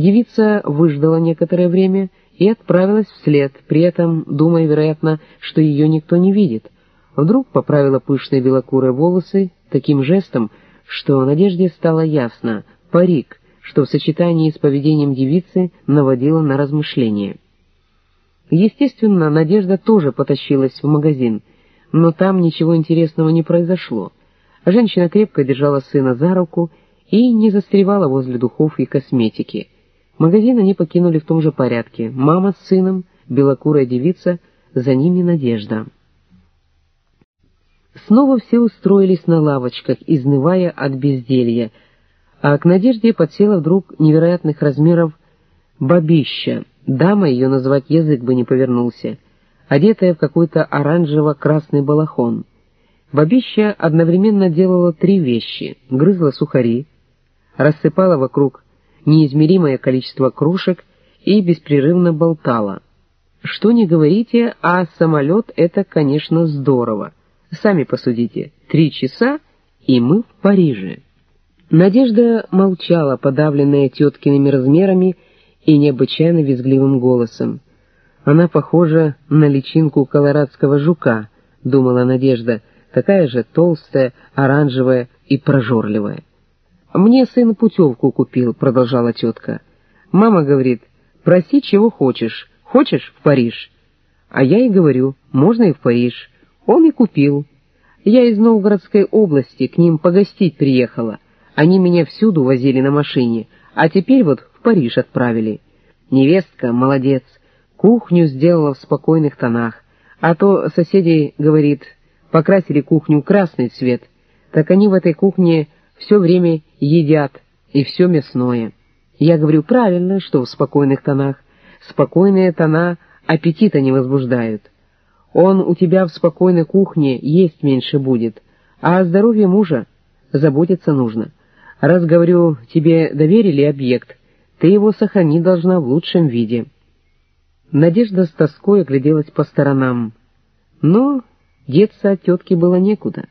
Девица выждала некоторое время и отправилась вслед, при этом думая, вероятно, что ее никто не видит. Вдруг поправила пышные белокурые волосы таким жестом, что Надежде стало ясно — парик, что в сочетании с поведением девицы наводило на размышления. Естественно, Надежда тоже потащилась в магазин, но там ничего интересного не произошло. Женщина крепко держала сына за руку и не застревала возле духов и косметики. Магазин они покинули в том же порядке. Мама с сыном, белокурая девица, за ними Надежда. Снова все устроились на лавочках, изнывая от безделья, а к Надежде подсела вдруг невероятных размеров бабища, дама ее назвать язык бы не повернулся, одетая в какой-то оранжево-красный балахон. Бабища одновременно делала три вещи — грызла сухари, рассыпала вокруг неизмеримое количество кружек и беспрерывно болтала. Что не говорите, а самолет — это, конечно, здорово. Сами посудите, три часа, и мы в Париже. Надежда молчала, подавленная теткиными размерами и необычайно визгливым голосом. «Она похожа на личинку колорадского жука», — думала Надежда, такая же толстая, оранжевая и прожорливая. «Мне сын путевку купил», — продолжала тетка. «Мама говорит, проси, чего хочешь. Хочешь в Париж?» А я и говорю, можно и в Париж. Он и купил. Я из Новгородской области к ним погостить приехала. Они меня всюду возили на машине, а теперь вот в Париж отправили. Невестка, молодец, кухню сделала в спокойных тонах, а то соседи, говорит, покрасили кухню красный цвет, так они в этой кухне все время едят, и все мясное. Я говорю, правильно, что в спокойных тонах. Спокойные тона аппетита не возбуждают. Он у тебя в спокойной кухне есть меньше будет, а о здоровье мужа заботиться нужно. Раз, говорю, тебе доверили объект, ты его сохранить должна в лучшем виде. Надежда с тоской огляделась по сторонам. Но деться от тетки было некуда.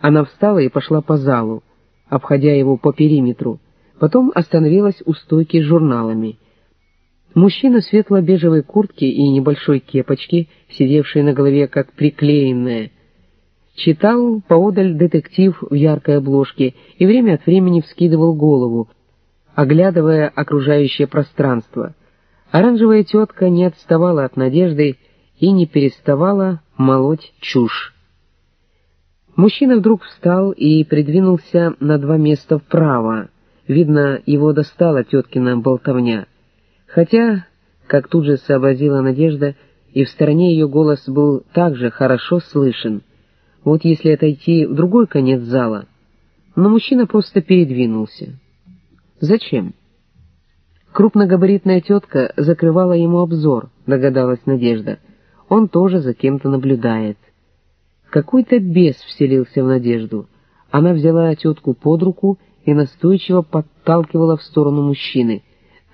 Она встала и пошла по залу, обходя его по периметру, потом остановилась у стойки с журналами. Мужчина в светло-бежевой куртке и небольшой кепочке, сидевший на голове как приклеенная, Читал поодаль детектив в яркой обложке и время от времени вскидывал голову, оглядывая окружающее пространство. Оранжевая тетка не отставала от надежды и не переставала молоть чушь. Мужчина вдруг встал и придвинулся на два места вправо. Видно, его достала теткина болтовня. Хотя, как тут же сообразила Надежда, и в стороне ее голос был также хорошо слышен — вот если отойти в другой конец зала. Но мужчина просто передвинулся. Зачем? Крупногабаритная тетка закрывала ему обзор, догадалась Надежда. Он тоже за кем-то наблюдает. Какой-то бес вселился в Надежду. Она взяла тетку под руку и настойчиво подталкивала в сторону мужчины.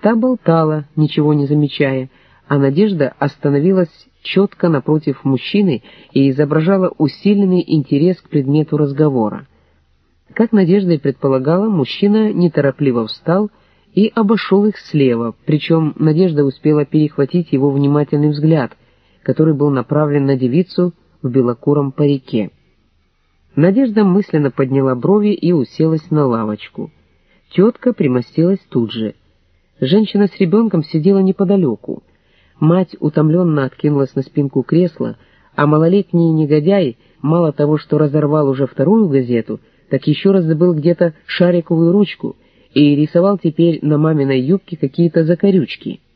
Та болтала, ничего не замечая, а Надежда остановилась четко напротив мужчины и изображала усиленный интерес к предмету разговора. Как Надежда и предполагала, мужчина неторопливо встал и обошел их слева, причем Надежда успела перехватить его внимательный взгляд, который был направлен на девицу в белокуром парике. Надежда мысленно подняла брови и уселась на лавочку. Тетка примостилась тут же. Женщина с ребенком сидела неподалеку. Мать утомленно откинулась на спинку кресла, а малолетний негодяй мало того, что разорвал уже вторую газету, так еще раз забыл где-то шариковую ручку и рисовал теперь на маминой юбке какие-то закорючки —